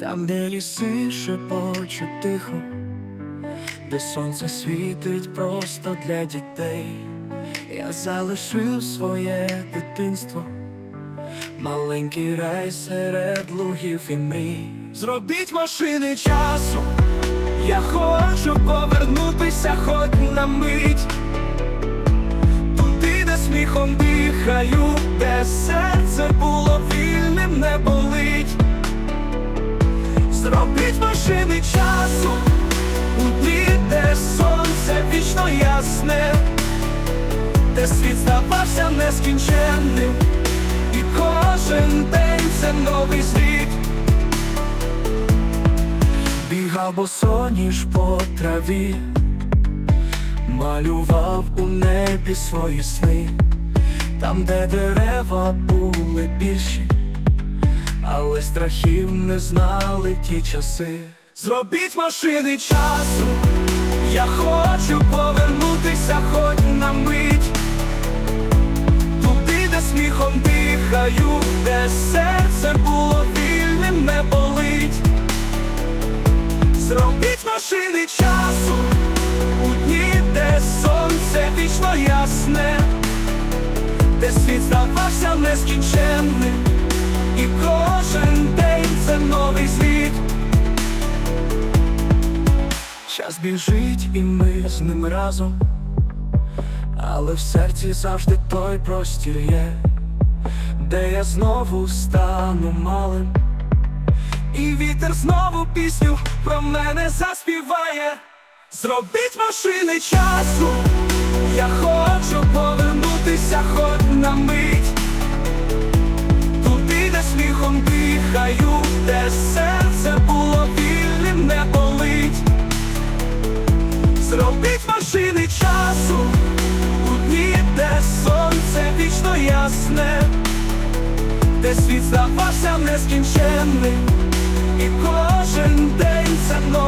Там, де ліси шепочуть тихо, де сонце світить просто для дітей. Я залишив своє дитинство, маленький рай серед лугів і мрій. Зробіть машини часу, я хочу повернутися хоч на мить. Туди, де сміхом дихаю, де серце було часу, у дні, де сонце вічно ясне, де світ здавався нескінченним, і кожен день це новий світ. Бігав босоніж по траві, малював у небі свої сни, там, де дерева були більші, але страхів не знали ті часи. Зробіть машини часу, я хочу повернутися хоч на мить, туди, де сміхом дихаю, де серце було вільним, не болить. Зробіть машини часу, у дні, де сонце вічно ясне, де світ здавався нескінченним, Час біжить, і ми з ним разом, але в серці завжди той простір є, де я знову стану малим. І вітер знову пісню про мене заспіває. Зробіть машини часу, я хочу повернутися хоч на мить. Зробіть машини часу, у дні, де сонце вічно ясне, де світ здавався нескінченним. І кожен день це світ